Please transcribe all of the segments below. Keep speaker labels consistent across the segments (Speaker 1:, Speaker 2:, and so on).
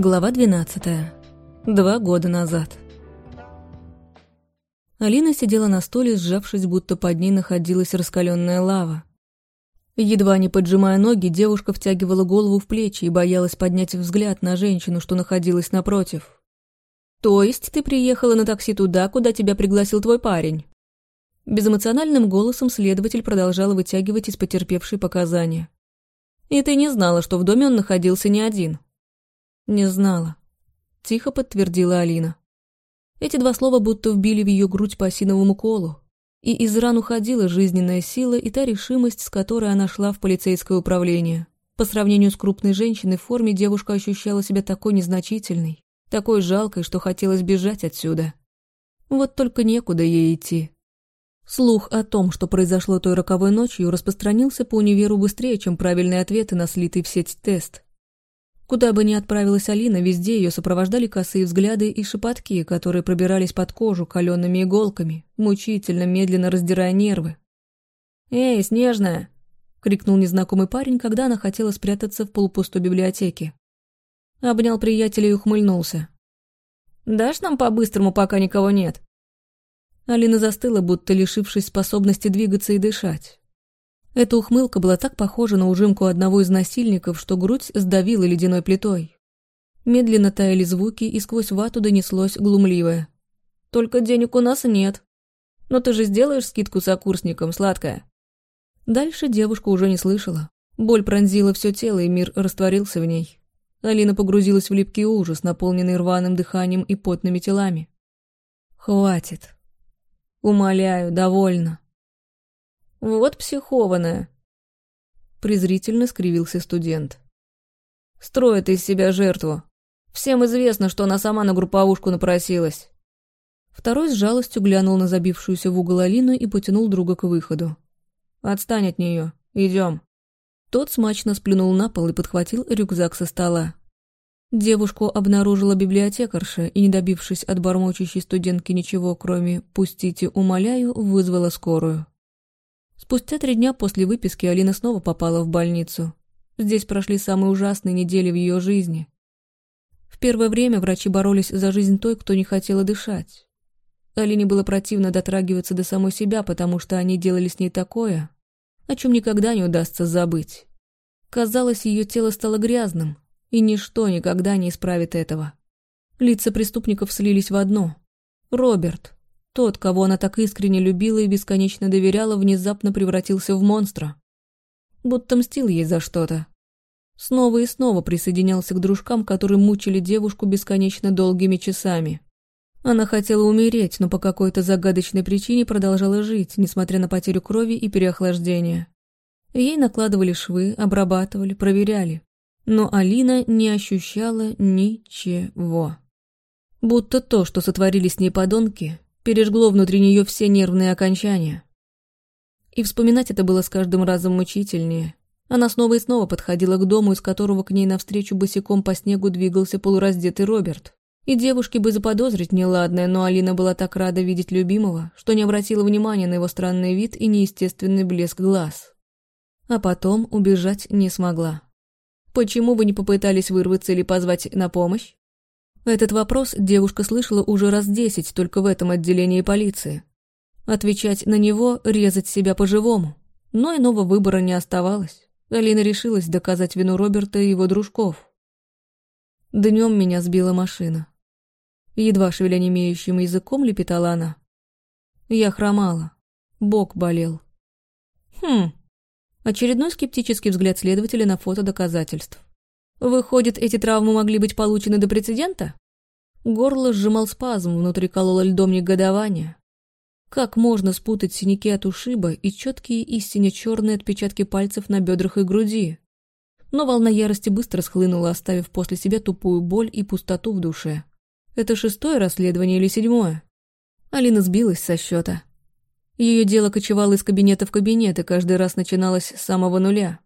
Speaker 1: Глава 12. Два года назад. Алина сидела на стуле, сжавшись, будто под ней находилась раскаленная лава. Едва не поджимая ноги, девушка втягивала голову в плечи и боялась поднять взгляд на женщину, что находилась напротив. «То есть ты приехала на такси туда, куда тебя пригласил твой парень?» Безэмоциональным голосом следователь продолжал вытягивать из потерпевшей показания. «И ты не знала, что в доме он находился не один?» «Не знала», — тихо подтвердила Алина. Эти два слова будто вбили в ее грудь по осиновому колу, и из ран уходила жизненная сила и та решимость, с которой она шла в полицейское управление. По сравнению с крупной женщиной в форме девушка ощущала себя такой незначительной, такой жалкой, что хотелось бежать отсюда. Вот только некуда ей идти. Слух о том, что произошло той роковой ночью, распространился по универу быстрее, чем правильные ответы на слитый в сеть тест. Куда бы ни отправилась Алина, везде ее сопровождали косые взгляды и шепотки, которые пробирались под кожу калеными иголками, мучительно, медленно раздирая нервы. «Эй, Снежная!» — крикнул незнакомый парень, когда она хотела спрятаться в полупустой библиотеке. Обнял приятеля и ухмыльнулся. «Дашь нам по-быстрому, пока никого нет?» Алина застыла, будто лишившись способности двигаться и дышать. Эта ухмылка была так похожа на ужимку одного из насильников, что грудь сдавила ледяной плитой. Медленно таяли звуки, и сквозь вату донеслось глумливое. «Только денег у нас нет. Но ты же сделаешь скидку сокурсникам, сладкая?» Дальше девушка уже не слышала. Боль пронзила все тело, и мир растворился в ней. Алина погрузилась в липкий ужас, наполненный рваным дыханием и потными телами. «Хватит. Умоляю, довольно. Вот психованная. Презрительно скривился студент. Строит из себя жертву. Всем известно, что она сама на групповушку напросилась. Второй с жалостью глянул на забившуюся в угол Алину и потянул друга к выходу. «Отстань от нее. Идем». Тот смачно сплюнул на пол и подхватил рюкзак со стола. Девушку обнаружила библиотекарша и, не добившись от бормочущей студентки ничего, кроме «пустите, умоляю», вызвала скорую. Спустя три дня после выписки Алина снова попала в больницу. Здесь прошли самые ужасные недели в ее жизни. В первое время врачи боролись за жизнь той, кто не хотела дышать. Алине было противно дотрагиваться до самой себя, потому что они делали с ней такое, о чем никогда не удастся забыть. Казалось, ее тело стало грязным, и ничто никогда не исправит этого. Лица преступников слились в одно. Роберт, тот, кого она так искренне любила и бесконечно доверяла, внезапно превратился в монстра. Будто мстил ей за что-то. Снова и снова присоединялся к дружкам, которые мучили девушку бесконечно долгими часами. Она хотела умереть, но по какой-то загадочной причине продолжала жить, несмотря на потерю крови и переохлаждение. Ей накладывали швы, обрабатывали, проверяли. Но Алина не ощущала ничего. Будто то, что сотворили с ней подонки, пережгло внутри нее все нервные окончания. И вспоминать это было с каждым разом мучительнее. Она снова и снова подходила к дому, из которого к ней навстречу босиком по снегу двигался полураздетый Роберт. И девушке бы заподозрить неладное, но Алина была так рада видеть любимого, что не обратила внимания на его странный вид и неестественный блеск глаз. А потом убежать не смогла. Почему вы не попытались вырваться или позвать на помощь? Этот вопрос девушка слышала уже раз десять только в этом отделении полиции. Отвечать на него – резать себя по-живому. Но иного выбора не оставалось. Алина решилась доказать вину Роберта и его дружков. Днем меня сбила машина. Едва шевеля немеющим языком лепетала она. Я хромала. Бок болел. Хм. Очередной скептический взгляд следователя на фото доказательств. Выходит, эти травмы могли быть получены до прецедента? Горло сжимал спазм, внутри кололо льдом негодования. Как можно спутать синяки от ушиба и четкие истинно черные отпечатки пальцев на бедрах и груди? Но волна ярости быстро схлынула, оставив после себя тупую боль и пустоту в душе. Это шестое расследование или седьмое? Алина сбилась со счета. Ее дело кочевало из кабинета в кабинет и каждый раз начиналось с самого нуля.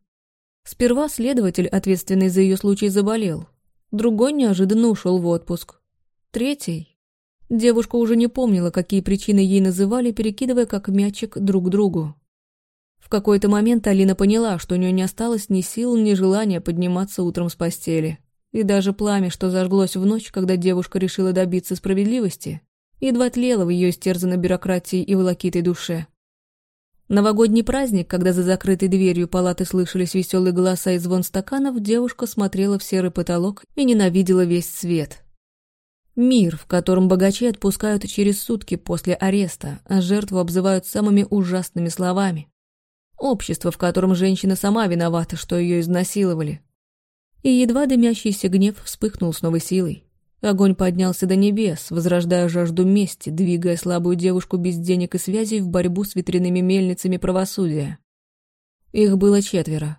Speaker 1: Сперва следователь, ответственный за ее случай, заболел. Другой неожиданно ушел в отпуск. Третий. Девушка уже не помнила, какие причины ей называли, перекидывая как мячик друг другу. В какой-то момент Алина поняла, что у нее не осталось ни сил, ни желания подниматься утром с постели. и даже пламя, что зажглось в ночь, когда девушка решила добиться справедливости, едва тлело в ее истерзанной бюрократии и волокитой душе. Новогодний праздник, когда за закрытой дверью палаты слышались веселые голоса и звон стаканов, девушка смотрела в серый потолок и ненавидела весь свет. Мир, в котором богачи отпускают через сутки после ареста, а жертву обзывают самыми ужасными словами. Общество, в котором женщина сама виновата, что ее изнасиловали. И едва дымящийся гнев вспыхнул с новой силой. Огонь поднялся до небес, возрождая жажду мести, двигая слабую девушку без денег и связей в борьбу с ветряными мельницами правосудия. Их было четверо.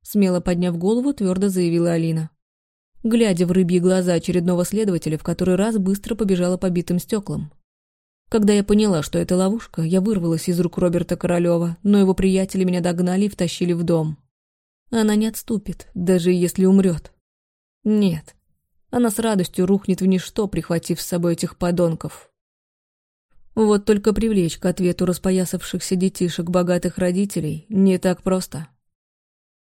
Speaker 1: Смело подняв голову, твердо заявила Алина. Глядя в рыбьи глаза очередного следователя, в который раз быстро побежала по битым стеклам. Когда я поняла, что это ловушка, я вырвалась из рук Роберта Королева, но его приятели меня догнали и втащили в дом. Она не отступит, даже если умрет. Нет, она с радостью рухнет в ничто, прихватив с собой этих подонков. Вот только привлечь к ответу распоясавшихся детишек богатых родителей не так просто.